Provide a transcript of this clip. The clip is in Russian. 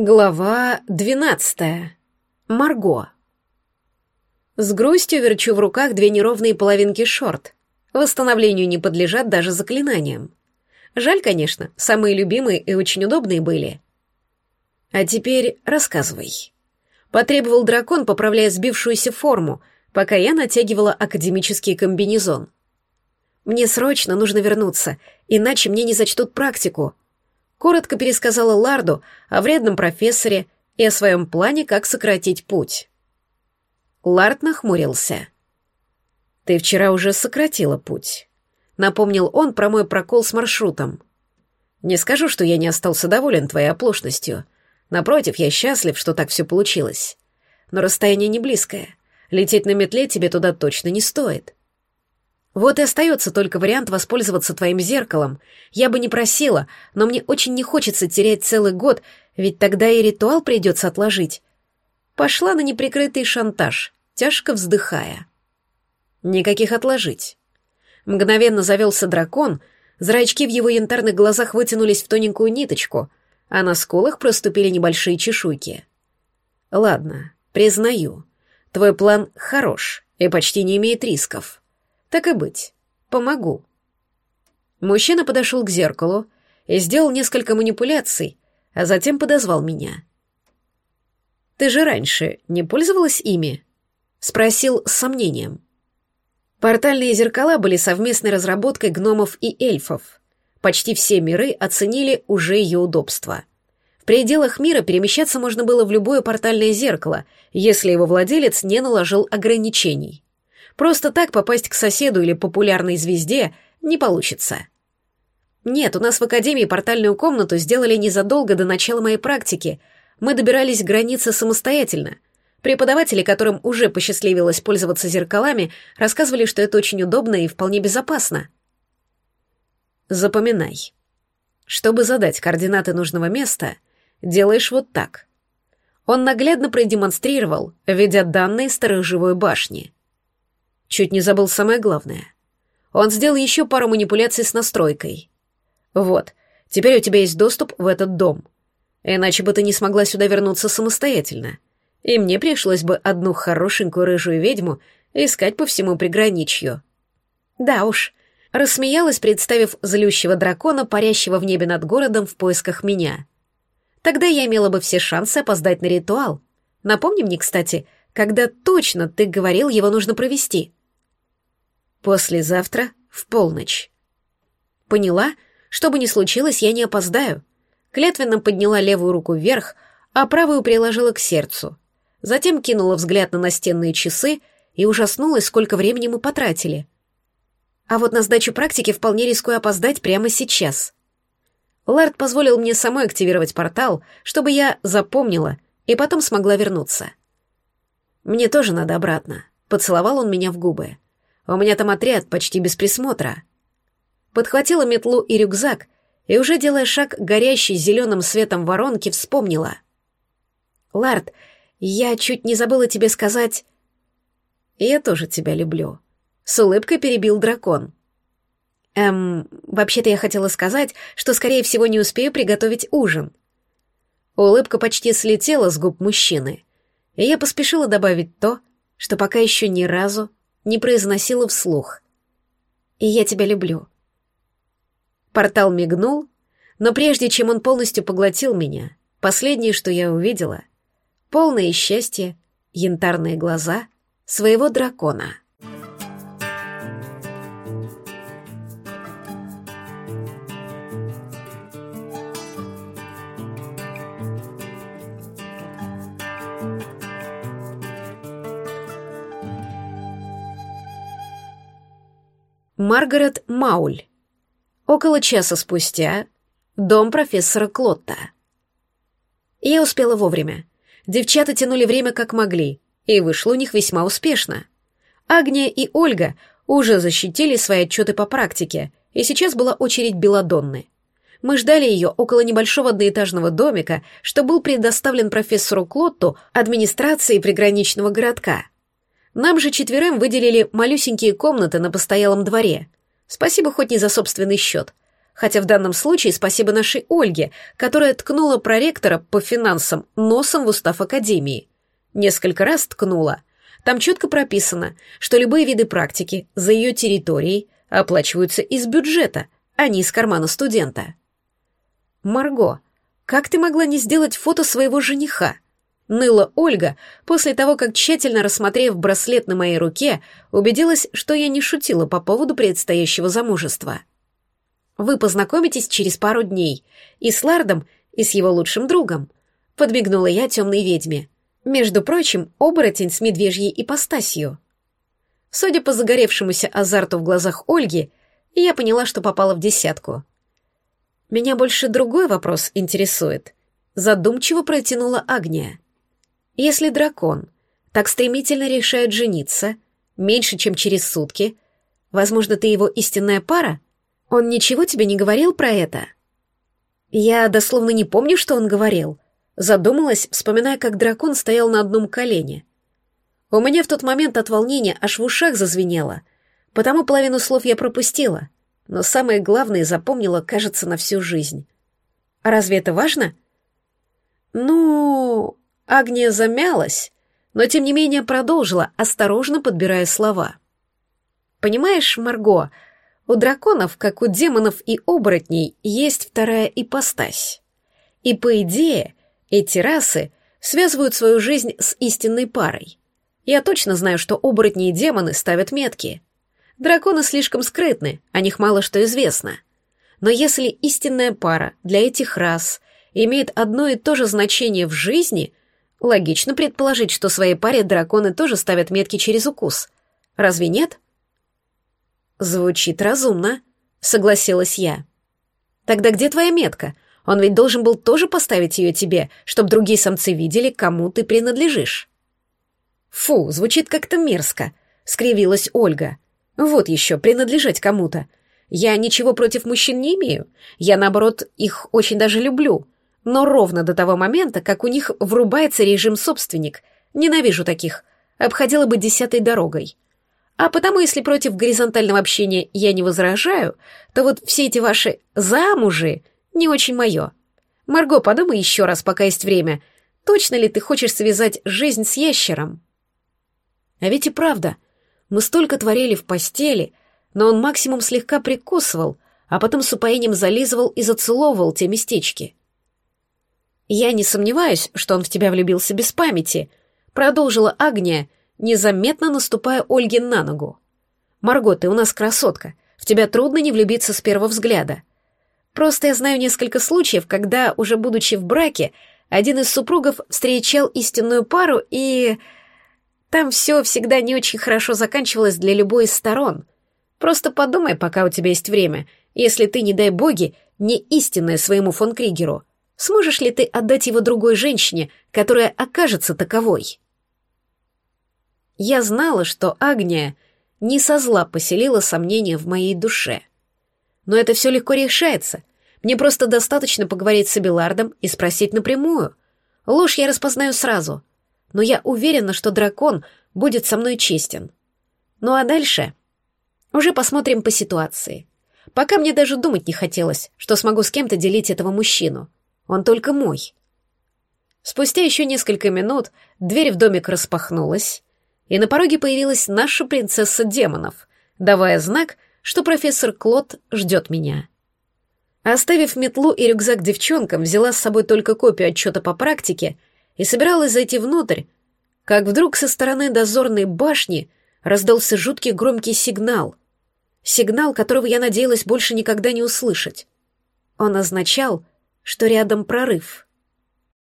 Глава двенадцатая. Марго. С грустью верчу в руках две неровные половинки шорт. Восстановлению не подлежат даже заклинаниям. Жаль, конечно, самые любимые и очень удобные были. А теперь рассказывай. Потребовал дракон, поправляя сбившуюся форму, пока я натягивала академический комбинезон. Мне срочно нужно вернуться, иначе мне не зачтут практику — коротко пересказала Ларду о вредном профессоре и о своем плане, как сократить путь. Лард нахмурился. «Ты вчера уже сократила путь», — напомнил он про мой прокол с маршрутом. «Не скажу, что я не остался доволен твоей оплошностью. Напротив, я счастлив, что так все получилось. Но расстояние не близкое. Лететь на метле тебе туда точно не стоит. Вот и остается только вариант воспользоваться твоим зеркалом. Я бы не просила, но мне очень не хочется терять целый год, ведь тогда и ритуал придется отложить. Пошла на неприкрытый шантаж, тяжко вздыхая. Никаких отложить. Мгновенно завелся дракон, зрачки в его янтарных глазах вытянулись в тоненькую ниточку, а на скулах проступили небольшие чешуйки. Ладно, признаю, твой план хорош и почти не имеет рисков. Так и быть, помогу. Мужчина подошел к зеркалу и сделал несколько манипуляций, а затем подозвал меня. «Ты же раньше не пользовалась ими?» — спросил с сомнением. Портальные зеркала были совместной разработкой гномов и эльфов. Почти все миры оценили уже ее удобство. В пределах мира перемещаться можно было в любое портальное зеркало, если его владелец не наложил ограничений. Просто так попасть к соседу или популярной звезде не получится. Нет, у нас в Академии портальную комнату сделали незадолго до начала моей практики. Мы добирались к границе самостоятельно. Преподаватели, которым уже посчастливилось пользоваться зеркалами, рассказывали, что это очень удобно и вполне безопасно. Запоминай. Чтобы задать координаты нужного места, делаешь вот так. Он наглядно продемонстрировал, введя данные сторожевой башни — Чуть не забыл самое главное. Он сделал еще пару манипуляций с настройкой. Вот, теперь у тебя есть доступ в этот дом. Иначе бы ты не смогла сюда вернуться самостоятельно. И мне пришлось бы одну хорошенькую рыжую ведьму искать по всему приграничью. Да уж, рассмеялась, представив злющего дракона, парящего в небе над городом в поисках меня. Тогда я имела бы все шансы опоздать на ритуал. Напомни мне, кстати, когда точно ты говорил, его нужно провести. Послезавтра в полночь. Поняла, что бы ни случилось, я не опоздаю. Клетвенно подняла левую руку вверх, а правую приложила к сердцу. Затем кинула взгляд на настенные часы и ужаснулась, сколько времени мы потратили. А вот на сдачу практики вполне рискую опоздать прямо сейчас. Лард позволил мне самой активировать портал, чтобы я запомнила и потом смогла вернуться. Мне тоже надо обратно. Поцеловал он меня в губы. У меня там отряд почти без присмотра. Подхватила метлу и рюкзак, и уже делая шаг горящий зеленым светом воронки, вспомнила. «Лард, я чуть не забыла тебе сказать...» «Я тоже тебя люблю», — с улыбкой перебил дракон. «Эм, вообще-то я хотела сказать, что, скорее всего, не успею приготовить ужин». Улыбка почти слетела с губ мужчины, и я поспешила добавить то, что пока еще ни разу не произносила вслух. «И я тебя люблю». Портал мигнул, но прежде чем он полностью поглотил меня, последнее, что я увидела — полное счастье, янтарные глаза своего дракона. Маргарет Мауль. Около часа спустя. Дом профессора Клотта. Я успела вовремя. Девчата тянули время как могли, и вышло у них весьма успешно. Агния и Ольга уже защитили свои отчеты по практике, и сейчас была очередь Беладонны. Мы ждали ее около небольшого одноэтажного домика, что был предоставлен профессору Клотту администрации приграничного городка — нам же четверым выделили малюсенькие комнаты на постоялом дворе. Спасибо хоть не за собственный счет. Хотя в данном случае спасибо нашей Ольге, которая ткнула проректора по финансам носом в устав Академии. Несколько раз ткнула. Там четко прописано, что любые виды практики за ее территорией оплачиваются из бюджета, а не из кармана студента. Марго, как ты могла не сделать фото своего жениха? Ныла Ольга после того, как, тщательно рассмотрев браслет на моей руке, убедилась, что я не шутила по поводу предстоящего замужества. «Вы познакомитесь через пару дней. И с Лардом, и с его лучшим другом», — подмигнула я темной ведьме. «Между прочим, оборотень с медвежьей ипостасью». Судя по загоревшемуся азарту в глазах Ольги, я поняла, что попала в десятку. «Меня больше другой вопрос интересует», — задумчиво протянула Агния. Если дракон так стремительно решает жениться, меньше, чем через сутки, возможно, ты его истинная пара? Он ничего тебе не говорил про это? Я дословно не помню, что он говорил. Задумалась, вспоминая, как дракон стоял на одном колене. У меня в тот момент от волнения аж в ушах зазвенело, потому половину слов я пропустила, но самое главное запомнила, кажется, на всю жизнь. А разве это важно? Ну, Агния замялась, но тем не менее продолжила, осторожно подбирая слова. «Понимаешь, Марго, у драконов, как у демонов и оборотней, есть вторая ипостась. И, по идее, эти расы связывают свою жизнь с истинной парой. Я точно знаю, что оборотни и демоны ставят метки. Драконы слишком скрытны, о них мало что известно. Но если истинная пара для этих рас имеет одно и то же значение в жизни, Логично предположить, что своей паре драконы тоже ставят метки через укус. Разве нет? Звучит разумно, согласилась я. Тогда где твоя метка? Он ведь должен был тоже поставить ее тебе, чтобы другие самцы видели, кому ты принадлежишь. Фу, звучит как-то мерзко, скривилась Ольга. Вот еще, принадлежать кому-то. Я ничего против мужчин не имею. Я, наоборот, их очень даже люблю но ровно до того момента, как у них врубается режим собственник. Ненавижу таких. Обходила бы десятой дорогой. А потому, если против горизонтального общения я не возражаю, то вот все эти ваши «замужи» не очень мое. Марго, подумай еще раз, пока есть время. Точно ли ты хочешь связать жизнь с ящером? А ведь и правда. Мы столько творили в постели, но он максимум слегка прикусывал, а потом с упоением зализывал и зацеловывал те местечки. «Я не сомневаюсь, что он в тебя влюбился без памяти», — продолжила Агния, незаметно наступая Ольге на ногу. «Марго, ты у нас красотка. В тебя трудно не влюбиться с первого взгляда. Просто я знаю несколько случаев, когда, уже будучи в браке, один из супругов встречал истинную пару, и... Там все всегда не очень хорошо заканчивалось для любой из сторон. Просто подумай, пока у тебя есть время, если ты, не дай боги, не истинная своему фон Кригеру. Сможешь ли ты отдать его другой женщине, которая окажется таковой? Я знала, что Агния не со зла поселила сомнения в моей душе. Но это все легко решается. Мне просто достаточно поговорить с Абелардом и спросить напрямую. Ложь я распознаю сразу, но я уверена, что дракон будет со мной честен. Ну а дальше? Уже посмотрим по ситуации. Пока мне даже думать не хотелось, что смогу с кем-то делить этого мужчину. Он только мой. Спустя еще несколько минут дверь в домик распахнулась, и на пороге появилась наша принцесса демонов, давая знак, что профессор Клод ждет меня. Оставив метлу и рюкзак девчонкам, взяла с собой только копию отчета по практике и собиралась зайти внутрь, как вдруг со стороны дозорной башни раздался жуткий громкий сигнал. Сигнал, которого я надеялась больше никогда не услышать. Он означал, что рядом прорыв.